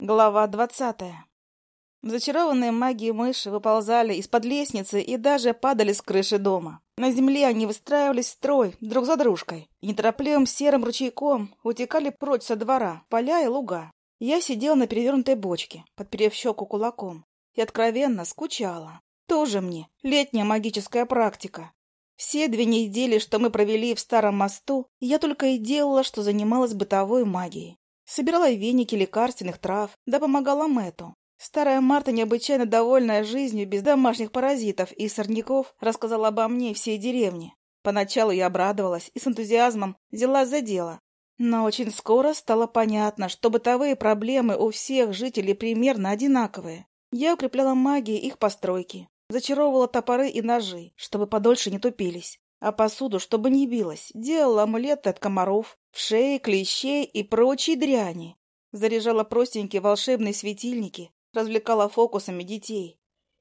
Глава двадцатая. Зачарованные магией мыши выползали из-под лестницы и даже падали с крыши дома. На земле они выстраивались в строй друг за дружкой и неторопливым серым ручейком утекали прочь со двора, поля и луга. Я сидела на перевернутой бочке, подперев щеку кулаком, и откровенно скучала. Тоже мне летняя магическая практика. Все две недели, что мы провели в старом мосту, я только и делала, что занималась бытовой магией. Собирала веники лекарственных трав, да помогала Мэту. Старая Марта, необычайно довольная жизнью без домашних паразитов и сорняков, рассказала обо мне всей деревне. Поначалу я обрадовалась и с энтузиазмом взялась за дело. Но очень скоро стало понятно, что бытовые проблемы у всех жителей примерно одинаковые. Я укрепляла магией их постройки, зачаровывала топоры и ножи, чтобы подольше не тупились, а посуду, чтобы не билась, делала амулеты от комаров, вшей, клещей и прочей дряни. Заряжала простенькие волшебные светильники, развлекала фокусами детей.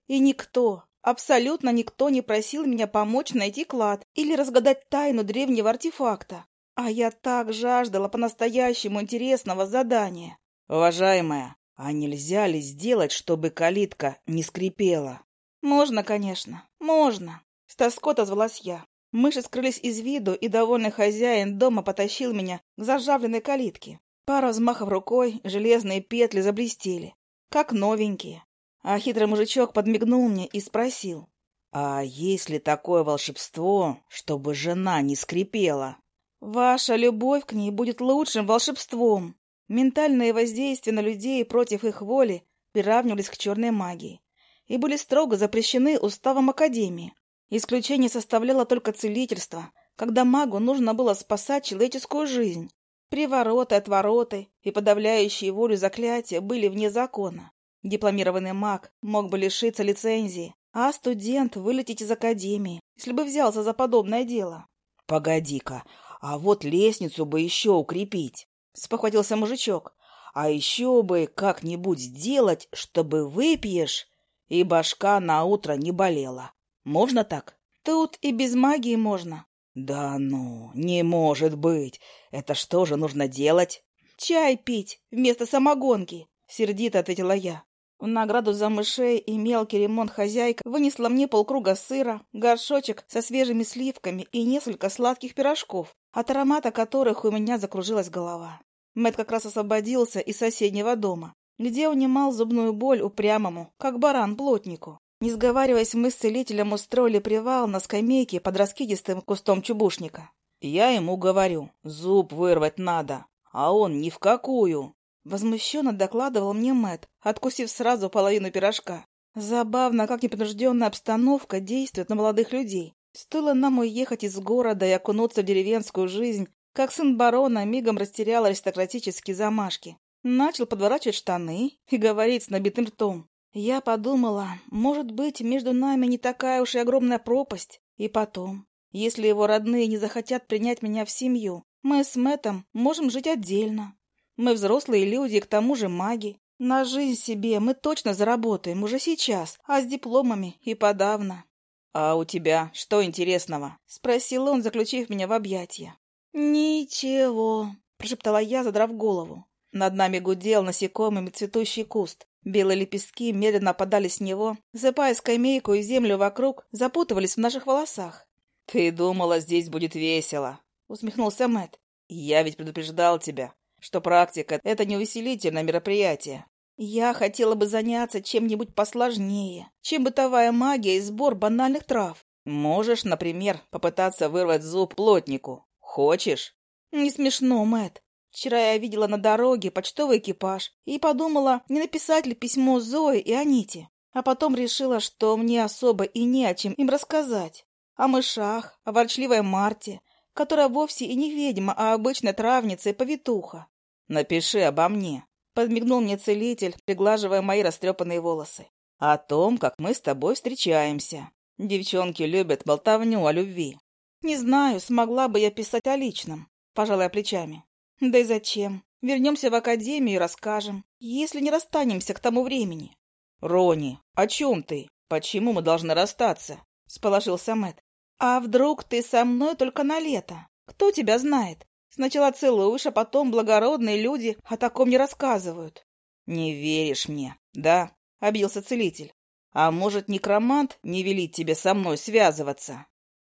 И никто, абсолютно никто не просил меня помочь найти клад или разгадать тайну древнего артефакта. А я так жаждала по-настоящему интересного задания. «Уважаемая, а нельзя ли сделать, чтобы калитка не скрипела?» «Можно, конечно, можно», — с тоской отозвалась я. Мыши скрылись из виду, и довольный хозяин дома потащил меня к заржавленной калитке. Пара взмахов рукой, железные петли заблестели, как новенькие. А хитрый мужичок подмигнул мне и спросил. «А есть ли такое волшебство, чтобы жена не скрипела?» «Ваша любовь к ней будет лучшим волшебством». Ментальные воздействия на людей против их воли приравнивались к черной магии и были строго запрещены уставом Академии. Исключение составляло только целительство, когда магу нужно было спасать человеческую жизнь. Привороты, отвороты и подавляющие волю заклятия были вне закона. Дипломированный маг мог бы лишиться лицензии, а студент вылететь из академии, если бы взялся за подобное дело. — Погоди-ка, а вот лестницу бы еще укрепить, — спохватился мужичок. — А еще бы как-нибудь сделать, чтобы выпьешь, и башка на утро не болела. Можно так? Тут и без магии можно. Да ну, не может быть. Это что же нужно делать? Чай пить вместо самогонки, сердито ответила я. В награду за мышей и мелкий ремонт хозяйка вынесла мне полкруга сыра, горшочек со свежими сливками и несколько сладких пирожков, от аромата которых у меня закружилась голова. Мэт как раз освободился из соседнего дома, где унимал зубную боль упрямому, как баран плотнику. Не сговариваясь, мы с целителем устроили привал на скамейке под раскидистым кустом чубушника. Я ему говорю, зуб вырвать надо, а он ни в какую. Возмущенно докладывал мне Мэт, откусив сразу половину пирожка. Забавно, как непринужденная обстановка действует на молодых людей. Стоило нам уехать из города и окунуться в деревенскую жизнь, как сын барона мигом растерял аристократические замашки. Начал подворачивать штаны и говорить с набитым ртом. Я подумала, может быть, между нами не такая уж и огромная пропасть. И потом, если его родные не захотят принять меня в семью, мы с Мэтом можем жить отдельно. Мы взрослые люди, к тому же маги. На жизнь себе мы точно заработаем уже сейчас, а с дипломами и подавно. — А у тебя что интересного? — спросил он, заключив меня в объятия. — Ничего, — прошептала я, задрав голову. Над нами гудел насекомыми цветущий куст. Белые лепестки медленно опадали с него, засыпая скамейку и землю вокруг, запутывались в наших волосах. — Ты думала, здесь будет весело, — усмехнулся Мэт. Я ведь предупреждал тебя, что практика — это не увеселительное мероприятие. Я хотела бы заняться чем-нибудь посложнее, чем бытовая магия и сбор банальных трав. Можешь, например, попытаться вырвать зуб плотнику. Хочешь? Не смешно, Мэт. Вчера я видела на дороге почтовый экипаж и подумала, не написать ли письмо Зое и Аните. А потом решила, что мне особо и не о чем им рассказать. О мышах, о ворчливой Марте, которая вовсе и не ведьма, а обычная травница и повитуха. «Напиши обо мне», — подмигнул мне целитель, приглаживая мои растрепанные волосы. «О том, как мы с тобой встречаемся. Девчонки любят болтовню о любви». «Не знаю, смогла бы я писать о личном», — пожалуй, плечами. Да и зачем? Вернемся в академию и расскажем, если не расстанемся к тому времени. Рони, о чем ты? Почему мы должны расстаться? Сполошился Мэтт. А вдруг ты со мной только на лето? Кто тебя знает? Сначала целуешь, а потом благородные люди о таком не рассказывают. «Не веришь мне, да?» — обился целитель. «А может, некромант не велит тебе со мной связываться?»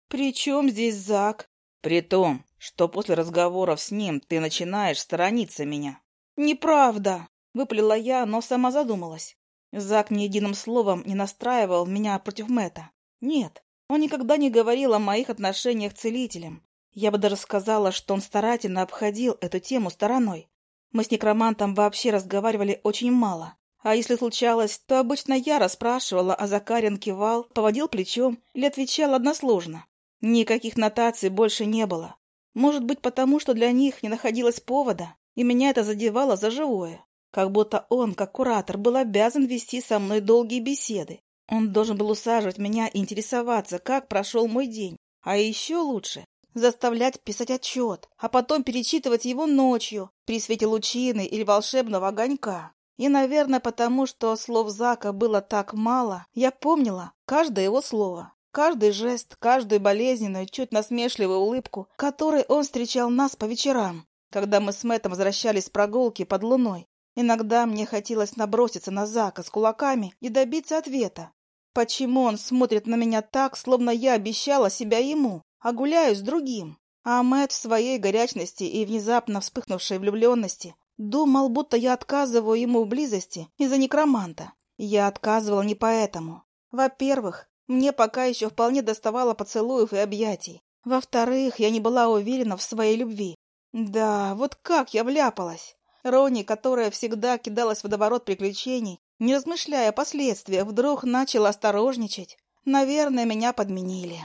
«При чем здесь Зак?» «При том, что после разговоров с ним ты начинаешь сторониться меня». «Неправда!» — выплела я, но сама задумалась. Зак ни единым словом не настраивал меня против Мэта. Нет, он никогда не говорил о моих отношениях с целителем. Я бы даже сказала, что он старательно обходил эту тему стороной. Мы с некромантом вообще разговаривали очень мало. А если случалось, то обычно я расспрашивала, а Закарин кивал, поводил плечом или отвечал односложно. Никаких нотаций больше не было. Может быть, потому что для них не находилось повода, и меня это задевало за живое. Как будто он, как куратор, был обязан вести со мной долгие беседы. Он должен был усаживать меня и интересоваться, как прошел мой день. А еще лучше заставлять писать отчет, а потом перечитывать его ночью при свете лучины или волшебного огонька. И, наверное, потому что слов Зака было так мало, я помнила каждое его слово, каждый жест, каждую болезненную, чуть насмешливую улыбку, которой он встречал нас по вечерам, когда мы с Мэттом возвращались с прогулки под луной. Иногда мне хотелось наброситься на Зака с кулаками и добиться ответа. Почему он смотрит на меня так, словно я обещала себя ему, а гуляю с другим? А Мэтт в своей горячности и внезапно вспыхнувшей влюбленности думал, будто я отказываю ему в близости из-за некроманта. Я отказывала не поэтому. Во-первых, мне пока еще вполне доставало поцелуев и объятий. Во-вторых, я не была уверена в своей любви. Да, вот как я вляпалась. Рони, которая всегда кидалась в водоворот приключений, не размышляя о последствиях, вдруг начала осторожничать. Наверное, меня подменили.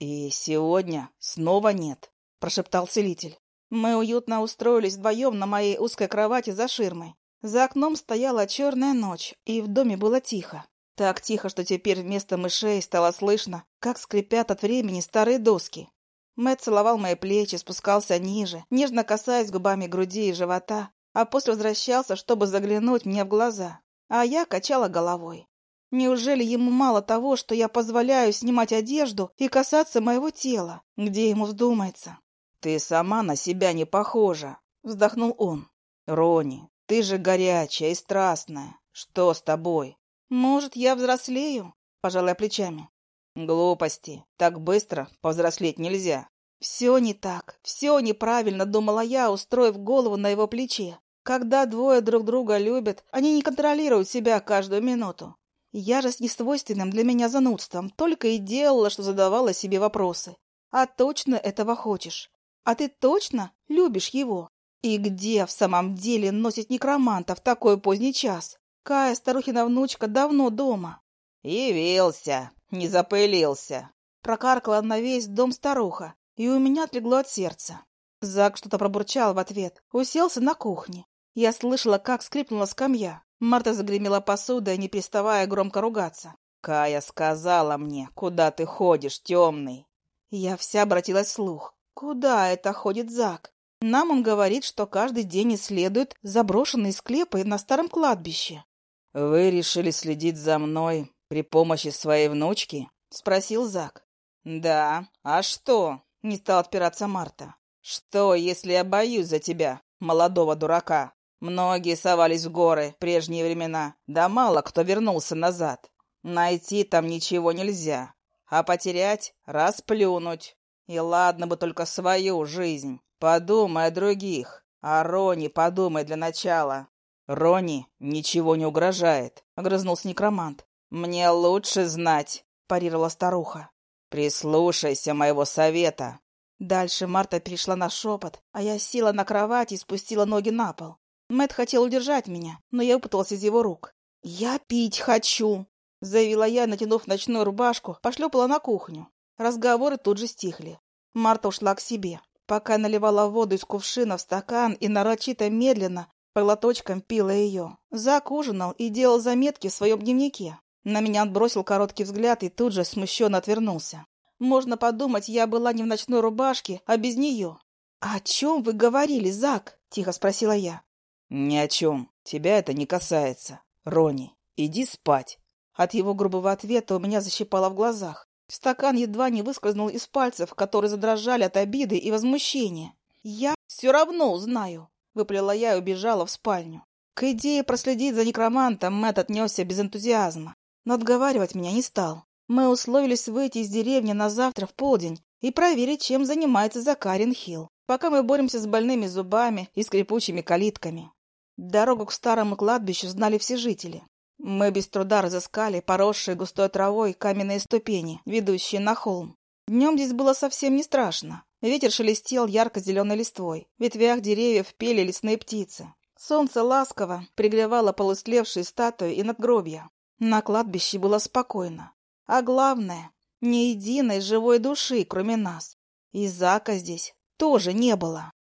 «И сегодня снова нет», — прошептал целитель. Мы уютно устроились вдвоем на моей узкой кровати за ширмой. За окном стояла черная ночь, и в доме было тихо. Так тихо, что теперь вместо мышей стало слышно, как скрипят от времени старые доски. Мэтт целовал мои плечи, спускался ниже, нежно касаясь губами груди и живота, а после возвращался, чтобы заглянуть мне в глаза. А я качала головой. Неужели ему мало того, что я позволяю снимать одежду и касаться моего тела, где ему вздумается? «Ты сама на себя не похожа», — вздохнул он. «Рони, ты же горячая и страстная. Что с тобой?» «Может, я взрослею?» — пожалуй плечами. «Глупости. Так быстро повзрослеть нельзя». «Все не так. Все неправильно», — думала я, устроив голову на его плече. Когда двое друг друга любят, они не контролируют себя каждую минуту. Я же с несвойственным для меня занудством только и делала, что задавала себе вопросы. А точно этого хочешь? А ты точно любишь его? И где в самом деле носит некроманта в такой поздний час? Кая, старухина внучка, давно дома. Явился, не запылился. Прокаркала на весь дом старуха, и у меня отлегло от сердца. Зак что-то пробурчал в ответ, уселся на кухне. Я слышала, как скрипнула скамья. Марта загремела посудой, не переставая громко ругаться. «Кая сказала мне, куда ты ходишь, темный?» Я вся обратилась вслух. «Куда это ходит Зак? Нам он говорит, что каждый день исследует заброшенные склепы на старом кладбище». «Вы решили следить за мной при помощи своей внучки?» — спросил Зак. «Да. А что?» — не стал отпираться Марта. «Что, если я боюсь за тебя, молодого дурака?» Многие совались в горы в прежние времена, да мало кто вернулся назад. Найти там ничего нельзя, а потерять — расплюнуть. И ладно бы только свою жизнь. Подумай о других. А Рони подумай для начала. Рони ничего не угрожает, — огрызнулся некромант. Мне лучше знать, — парировала старуха. Прислушайся моего совета. Дальше Марта перешла на шепот, а я села на кровать и спустила ноги на пол. Мэт хотел удержать меня, но я выпуталась из его рук. «Я пить хочу!» — заявила я, натянув ночную рубашку, пошлепала на кухню. Разговоры тут же стихли. Марта ушла к себе. Пока наливала воду из кувшина в стакан и нарочито медленно по глоточкам пила ее. Зак ужинал и делал заметки в своем дневнике. На меня отбросил короткий взгляд и тут же смущенно отвернулся. Можно подумать, я была не в ночной рубашке, а без нее. «О чем вы говорили, Зак?» — тихо спросила я. «Ни о чем. Тебя это не касается. Рони, иди спать». От его грубого ответа у меня защипало в глазах. Стакан едва не выскользнул из пальцев, которые задрожали от обиды и возмущения. «Я все равно узнаю», — выплела я и убежала в спальню. К идее проследить за некромантом Мэтт отнесся без энтузиазма, но отговаривать меня не стал. Мы условились выйти из деревни на завтра в полдень и проверить, чем занимается Закарин Хилл, пока мы боремся с больными зубами и скрипучими калитками. Дорогу к старому кладбищу знали все жители. Мы без труда разыскали поросшие густой травой каменные ступени, ведущие на холм. Днем здесь было совсем не страшно. Ветер шелестел ярко-зеленой листвой. В ветвях деревьев пели лесные птицы. Солнце ласково пригревало полустлевшие статуи и надгробья. На кладбище было спокойно. А главное, ни единой живой души, кроме нас. И Зака здесь тоже не было.